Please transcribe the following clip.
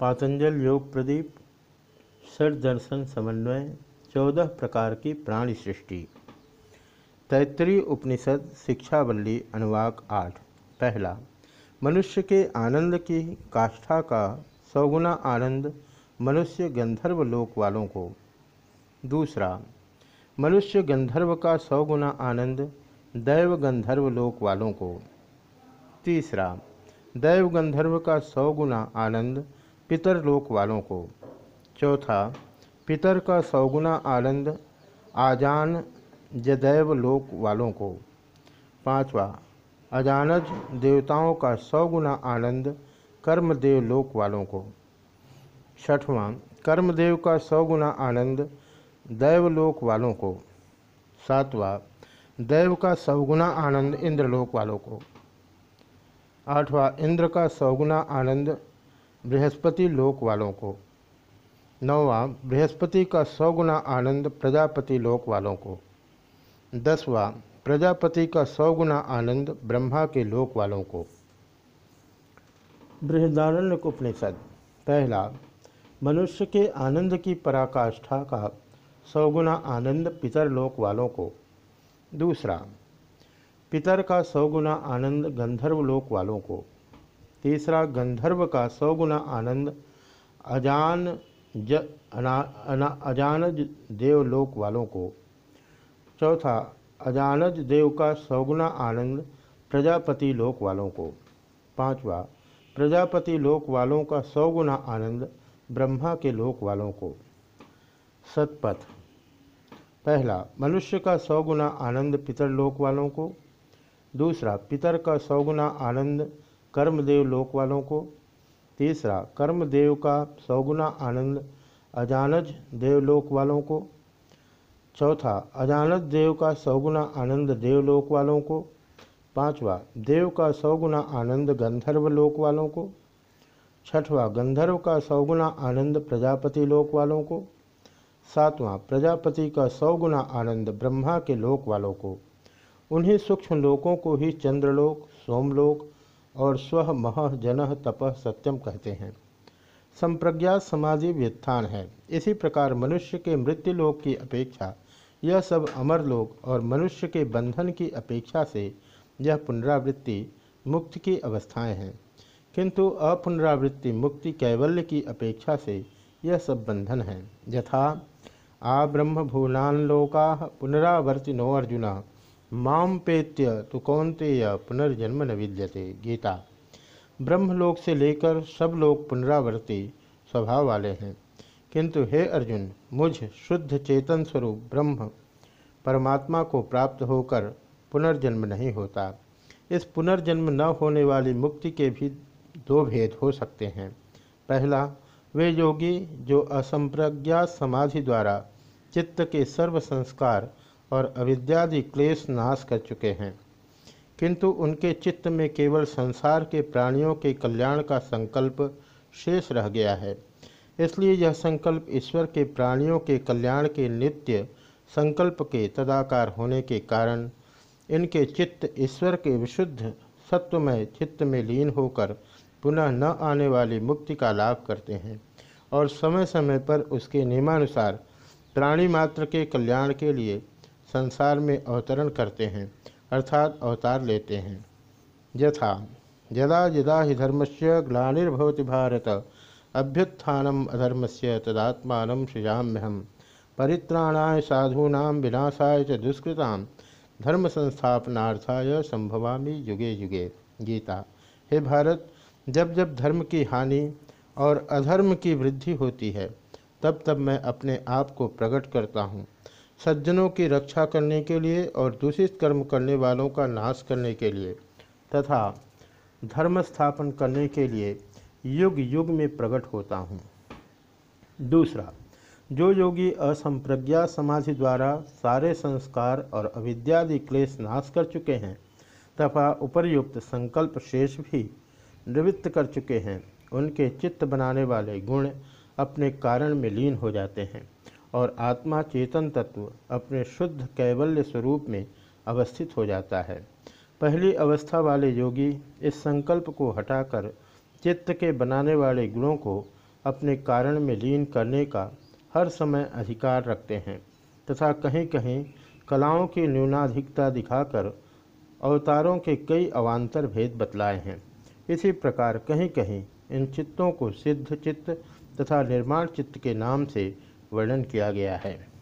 पातंजल योग प्रदीप षड दर्शन समन्वय, चौदह प्रकार की प्राणी सृष्टि। तैतरीय उपनिषद शिक्षावल्ली अनुवाक आठ, पहला। मनुष्य के आनंद की काष्ठा का सौगुना आनंद मनुष्य गंधर्व लोक वालों को। दूसरा, मनुष्य गंधर्व का सौगुना आनंद दैव गंधर्व लोक वालों को। तीसरा, दैव गंधर्व का सौ गुना आनंद पितर लोक वालों को। चौथा, पितर का सौगुना आनंद, आजान जदैव लोक वालों को। पांचवा, अजानज देवताओं का सौगुना आनंद, कर्मदेव लोक वालों को। छठवां, कर्मदेव का सौगुना आनंद दैवलोक वालों को। सातवां, दैव का सौगुना आनंद, इंद्रलोक वालों को। आठवां, इंद्र का सौगुना आनंद बृहस्पति लोक वालों को। नौवा, बृहस्पति का सौगुना आनंद प्रजापति लोक वालों को। दसवां, प्रजापति का सौ गुना आनंद ब्रह्मा के लोक वालों को। बृहदारण्य उपनिषद। पहला, मनुष्य के आनंद की पराकाष्ठा का सौगुना आनंद पितर लोक वालों को। दूसरा, पितर का सौगुना आनंद गंधर्व लोक वालों को। तीसरा गंधर्व का सौ गुना आनंद। अजान ज अना, अना, अजानज देवलोक वालों को। चौथा अजानज देव का सौगुना आनंद प्रजापति लोक वालों को। पांचवा प्रजापति लोक वालों का सौगुना आनंद ब्रह्मा के लोक वालों को। सतपथ पहला मनुष्य का सौगुना आनंद पितरलोक वालों को। दूसरा पितर का सौगुना आनंद कर्मदेव लोक वालों को। तीसरा, कर्मदेव का सौगुना आनंद, अजानज देवलोक वालों को। चौथा, अजानज देव का सौगुना आनंद देवलोक वालों को। पांचवा, देव का सौगुना आनंद गंधर्व लोक वालों को। छठवा, गंधर्व का सौगुना आनंद प्रजापति लोक वालों को। सातवां, प्रजापति का सौगुना आनंद ब्रह्मा के लोक वालों को। उन्हीं सूक्ष्म लोकों को ही चंद्रलोक, सोमलोक और स्व मह जन तपह सत्यम कहते हैं। संप्रज्ञा समाधि व्युत्थान है। इसी प्रकार मनुष्य के मृत्यु लोक की अपेक्षा यह सब अमर लोक और मनुष्य के बंधन की अपेक्षा से यह पुनरावृत्ति मुक्ति की अवस्थाएँ हैं। किंतु अपुनरावृत्ति मुक्ति कैवल्य की अपेक्षा से यह सब बंधन है। यथा, आ ब्रह्म भूनान लोका पुनरावर्ति नो अर्जुना माम पेत्य तो कौनतेय पुनर्जन्म न विद्यते। गीता। ब्रह्मलोक से लेकर सब लोग पुनरावर्ती स्वभाव वाले हैं। किंतु हे अर्जुन, मुझ शुद्ध चेतन स्वरूप ब्रह्म, परमात्मा को प्राप्त होकर पुनर्जन्म नहीं होता। इस पुनर्जन्म न होने वाली मुक्ति के भी दो भेद हो सकते हैं। पहला, वे योगी जो असंप्रज्ञा समाधि द्वारा चित्त के सर्व संस्कार और अविद्यादि क्लेश नाश कर चुके हैं। किंतु उनके चित्त में केवल संसार के प्राणियों के कल्याण का संकल्प शेष रह गया है। इसलिए यह संकल्प ईश्वर के प्राणियों के कल्याण के नित्य संकल्प के तदाकार होने के कारण इनके चित्त ईश्वर के विशुद्ध, सत्वमय चित्त में लीन होकर पुनः न आने वाली मुक्ति का लाभ करते हैं और समय समय पर उसके नियमानुसार प्राणी मात्र के कल्याण के लिए संसार में अवतरण करते हैं, अर्थात अवतार लेते हैं। यथा, यदा यदा हि धर्म से ग्लार्भवती भारत, अभ्युत्थानम अधर्म से तदात्मान सृजाम्यहम। परित्राणाय साधूना विनाशाय च दुष्कृता धर्म संस्थापनार्थाय संभवामी युगे युगे। गीता, हे भारत, जब जब धर्म की हानि और अधर्म की वृद्धि होती है, तब तब मैं अपने आप को प्रकट करता हूँ। सज्जनों की रक्षा करने के लिए और दूषित कर्म करने वालों का नाश करने के लिए तथा धर्म स्थापन करने के लिए युग युग में प्रकट होता हूँ। दूसरा, जो योगी असंप्रज्ञा समाधि द्वारा सारे संस्कार और अविद्यादि क्लेश नाश कर चुके हैं तथा उपरयुक्त संकल्प शेष भी निवृत्त कर चुके हैं, उनके चित्त बनाने वाले गुण अपने कारण में लीन हो जाते हैं। और आत्मा चेतन तत्व अपने शुद्ध कैवल्य स्वरूप में अवस्थित हो जाता है। पहली अवस्था वाले योगी इस संकल्प को हटाकर चित्त के बनाने वाले गुणों को अपने कारण में लीन करने का हर समय अधिकार रखते हैं तथा कहीं कहीं कलाओं की न्यूनाधिकता दिखाकर अवतारों के कई अवान्तर भेद बतलाए हैं। इसी प्रकार कहीं कहीं इन चित्तों को सिद्ध चित्त तथा निर्माण चित्त के नाम से वर्णन किया गया है।